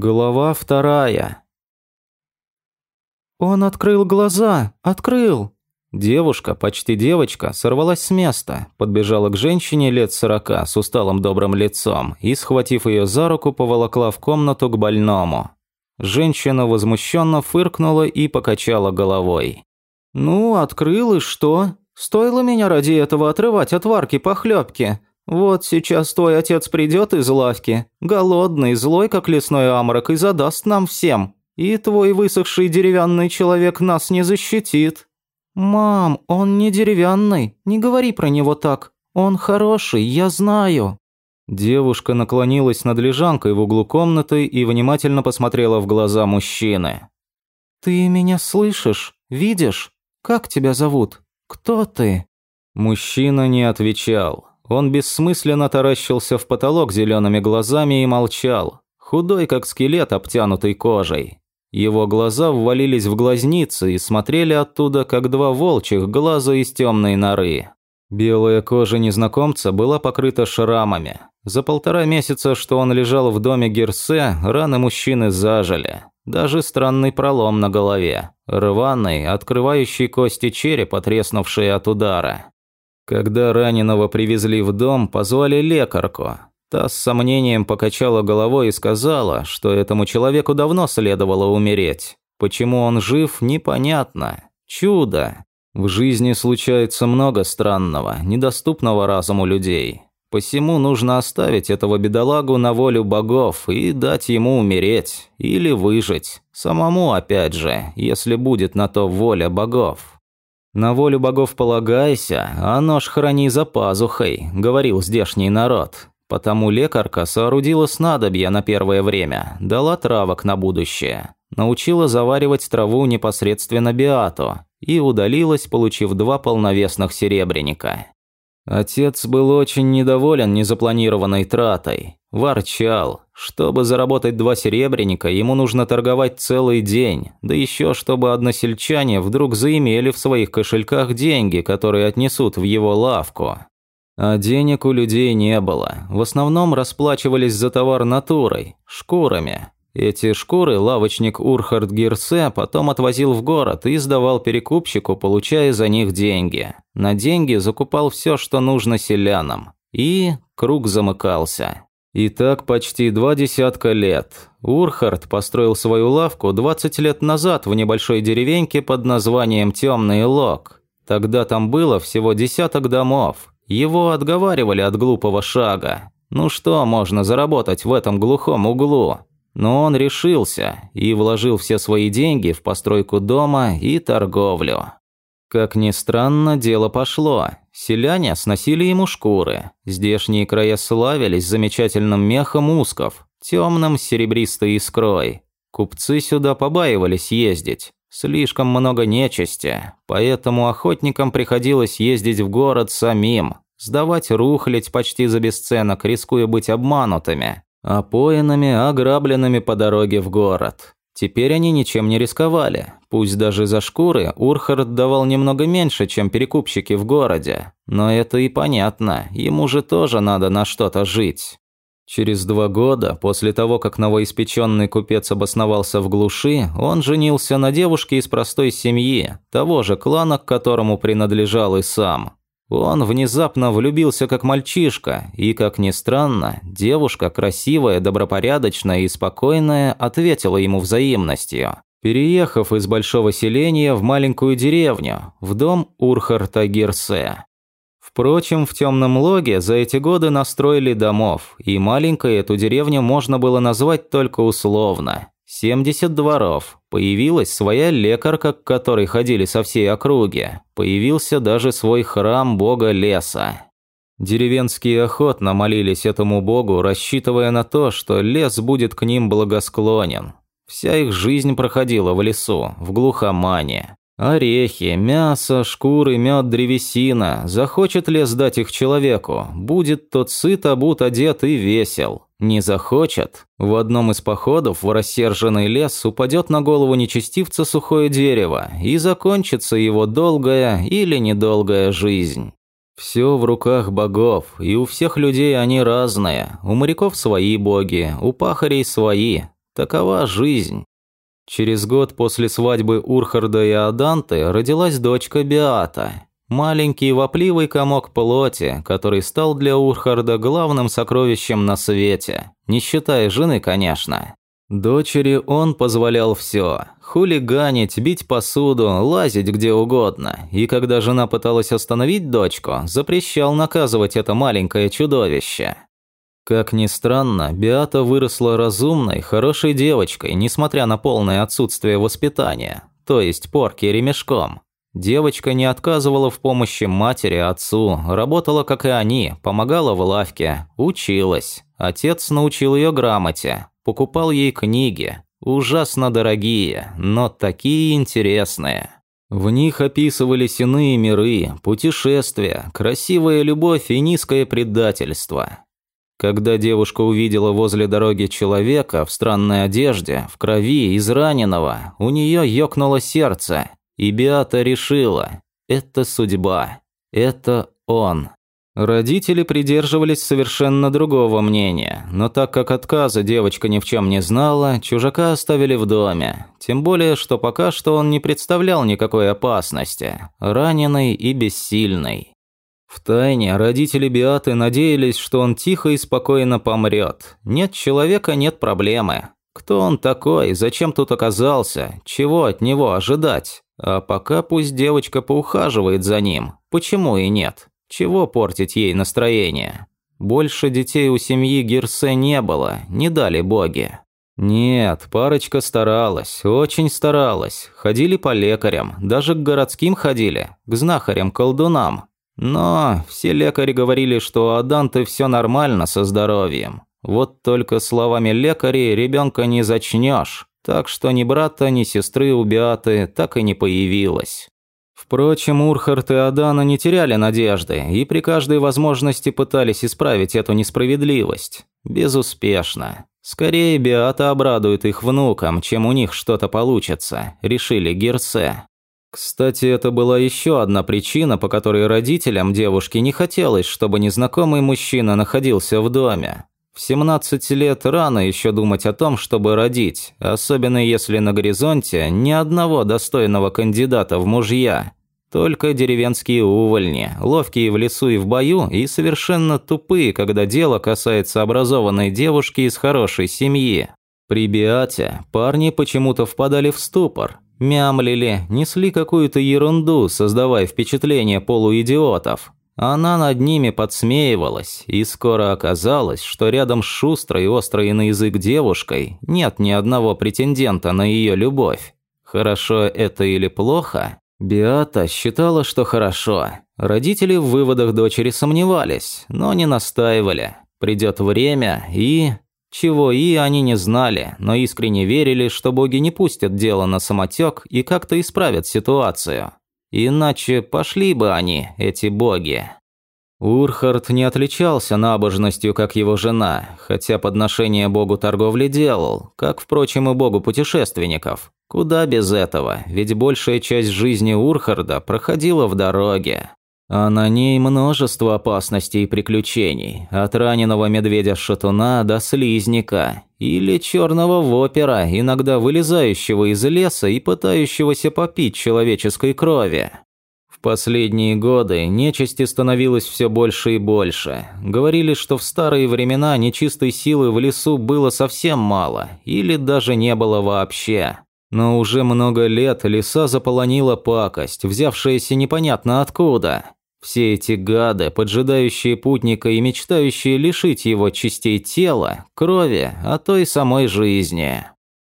Глава вторая. «Он открыл глаза! Открыл!» Девушка, почти девочка, сорвалась с места, подбежала к женщине лет сорока с усталым добрым лицом и, схватив ее за руку, поволокла в комнату к больному. Женщина возмущенно фыркнула и покачала головой. «Ну, открыл и что? Стоило меня ради этого отрывать от варки похлебки. Вот сейчас твой отец придет из лавки, голодный, злой, как лесной амрак, и задаст нам всем. И твой высохший деревянный человек нас не защитит. Мам, он не деревянный, не говори про него так. Он хороший, я знаю. Девушка наклонилась над лежанкой в углу комнаты и внимательно посмотрела в глаза мужчины. «Ты меня слышишь? Видишь? Как тебя зовут? Кто ты?» Мужчина не отвечал. Он бессмысленно таращился в потолок зелеными глазами и молчал, худой как скелет, обтянутый кожей. Его глаза ввалились в глазницы и смотрели оттуда, как два волчьих глаза из темной норы. Белая кожа незнакомца была покрыта шрамами. За полтора месяца, что он лежал в доме Герсе, раны мужчины зажили. Даже странный пролом на голове, рваный, открывающий кости черепа, треснувшие от удара. Когда раненого привезли в дом, позвали лекарку. Та с сомнением покачала головой и сказала, что этому человеку давно следовало умереть. Почему он жив, непонятно. Чудо. В жизни случается много странного, недоступного разуму людей. Посему нужно оставить этого бедолагу на волю богов и дать ему умереть. Или выжить. Самому опять же, если будет на то воля богов. «На волю богов полагайся, а нож храни за пазухой», – говорил здешний народ. Потому лекарка соорудила снадобья на первое время, дала травок на будущее, научила заваривать траву непосредственно биату и удалилась, получив два полновесных серебряника. Отец был очень недоволен незапланированной тратой. Ворчал. Чтобы заработать два серебряника, ему нужно торговать целый день. Да еще чтобы односельчане вдруг заимели в своих кошельках деньги, которые отнесут в его лавку. А денег у людей не было. В основном расплачивались за товар натурой, шкурами. Эти шкуры лавочник Урхард Гирсе потом отвозил в город и сдавал перекупщику, получая за них деньги. На деньги закупал все, что нужно селянам. И круг замыкался. И так почти два десятка лет. Урхард построил свою лавку 20 лет назад в небольшой деревеньке под названием Темный Лог. Тогда там было всего десяток домов. Его отговаривали от глупого шага. Ну что можно заработать в этом глухом углу? Но он решился и вложил все свои деньги в постройку дома и торговлю. Как ни странно, дело пошло. Селяне сносили ему шкуры. Здешние края славились замечательным мехом усков, темным серебристой искрой. Купцы сюда побаивались ездить. Слишком много нечисти, поэтому охотникам приходилось ездить в город самим, сдавать рухлядь почти за бесценок, рискуя быть обманутыми опоенными, ограбленными по дороге в город. Теперь они ничем не рисковали. Пусть даже за шкуры Урхард давал немного меньше, чем перекупщики в городе. Но это и понятно, ему же тоже надо на что-то жить. Через два года, после того, как новоиспеченный купец обосновался в глуши, он женился на девушке из простой семьи, того же клана, к которому принадлежал и сам. Он внезапно влюбился как мальчишка, и, как ни странно, девушка, красивая, добропорядочная и спокойная, ответила ему взаимностью. Переехав из большого селения в маленькую деревню, в дом Урхарта Гирсе. Впрочем, в темном логе за эти годы настроили домов, и маленькой эту деревню можно было назвать только условно. 70 дворов. Появилась своя лекарка, к которой ходили со всей округи. Появился даже свой храм бога леса. Деревенские охотно молились этому богу, рассчитывая на то, что лес будет к ним благосклонен. Вся их жизнь проходила в лесу, в глухомане. Орехи, мясо, шкуры, мед, древесина. Захочет лес дать их человеку, будет тот сыт, обут, одет и весел. Не захочет. В одном из походов в рассерженный лес упадет на голову нечестивца сухое дерево, и закончится его долгая или недолгая жизнь. Все в руках богов, и у всех людей они разные. У моряков свои боги, у пахарей свои. Такова жизнь. Через год после свадьбы Урхарда и Аданты родилась дочка Биата. Маленький вопливый комок плоти, который стал для Урхарда главным сокровищем на свете. Не считая жены, конечно. Дочери он позволял все – хулиганить, бить посуду, лазить где угодно. И когда жена пыталась остановить дочку, запрещал наказывать это маленькое чудовище. Как ни странно, Биата выросла разумной, хорошей девочкой, несмотря на полное отсутствие воспитания, то есть порки ремешком. Девочка не отказывала в помощи матери, отцу, работала, как и они, помогала в лавке, училась. Отец научил ее грамоте, покупал ей книги, ужасно дорогие, но такие интересные. В них описывались иные миры, путешествия, красивая любовь и низкое предательство. Когда девушка увидела возле дороги человека в странной одежде, в крови, израненного, у нее ёкнуло сердце, и Биата решила – это судьба, это он. Родители придерживались совершенно другого мнения, но так как отказа девочка ни в чем не знала, чужака оставили в доме. Тем более, что пока что он не представлял никакой опасности, раненый и бессильный. Втайне родители Биаты надеялись, что он тихо и спокойно помрет. Нет человека – нет проблемы. Кто он такой, зачем тут оказался, чего от него ожидать? А пока пусть девочка поухаживает за ним, почему и нет? Чего портить ей настроение? Больше детей у семьи Герсе не было, не дали боги. Нет, парочка старалась, очень старалась. Ходили по лекарям, даже к городским ходили, к знахарям-колдунам. Но все лекари говорили, что у Аданты все нормально со здоровьем. Вот только словами лекарей ребенка не зачнешь. Так что ни брата, ни сестры у Биаты так и не появилось. Впрочем, Урхард и Адана не теряли надежды и при каждой возможности пытались исправить эту несправедливость. Безуспешно. Скорее, Биата обрадует их внукам, чем у них что-то получится, решили Герсе. Кстати, это была еще одна причина, по которой родителям девушки не хотелось, чтобы незнакомый мужчина находился в доме. В 17 лет рано еще думать о том, чтобы родить, особенно если на горизонте ни одного достойного кандидата в мужья. Только деревенские увольни, ловкие в лесу и в бою и совершенно тупые, когда дело касается образованной девушки из хорошей семьи. При Биате парни почему-то впадали в ступор, мямлили, несли какую-то ерунду, создавая впечатление полуидиотов. Она над ними подсмеивалась, и скоро оказалось, что рядом с шустрой и острой на язык девушкой нет ни одного претендента на ее любовь. Хорошо это или плохо? Биата считала, что хорошо. Родители в выводах дочери сомневались, но не настаивали. Придет время и... Чего и они не знали, но искренне верили, что боги не пустят дело на самотек и как-то исправят ситуацию. Иначе пошли бы они, эти боги. Урхард не отличался набожностью, как его жена, хотя подношение богу торговли делал, как, впрочем, и богу путешественников. Куда без этого, ведь большая часть жизни Урхарда проходила в дороге. А на ней множество опасностей и приключений, от раненого медведя-шатуна до слизника, или черного вопера, иногда вылезающего из леса и пытающегося попить человеческой крови. В последние годы нечисти становилось все больше и больше. Говорили, что в старые времена нечистой силы в лесу было совсем мало, или даже не было вообще. Но уже много лет леса заполонила пакость, взявшаяся непонятно откуда. Все эти гады, поджидающие путника и мечтающие лишить его частей тела, крови, а то и самой жизни.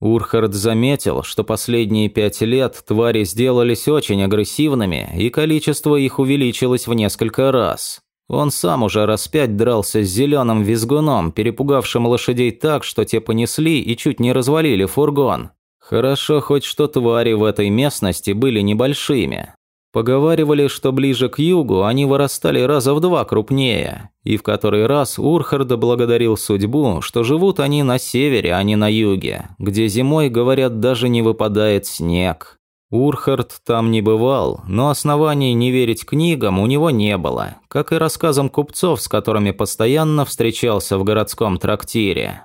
Урхард заметил, что последние пять лет твари сделались очень агрессивными, и количество их увеличилось в несколько раз. Он сам уже раз пять дрался с зеленым визгуном, перепугавшим лошадей так, что те понесли и чуть не развалили фургон. Хорошо хоть что твари в этой местности были небольшими. Поговаривали, что ближе к югу они вырастали раза в два крупнее, и в который раз Урхард благодарил судьбу, что живут они на севере, а не на юге, где зимой, говорят, даже не выпадает снег. Урхард там не бывал, но оснований не верить книгам у него не было, как и рассказам купцов, с которыми постоянно встречался в городском трактире.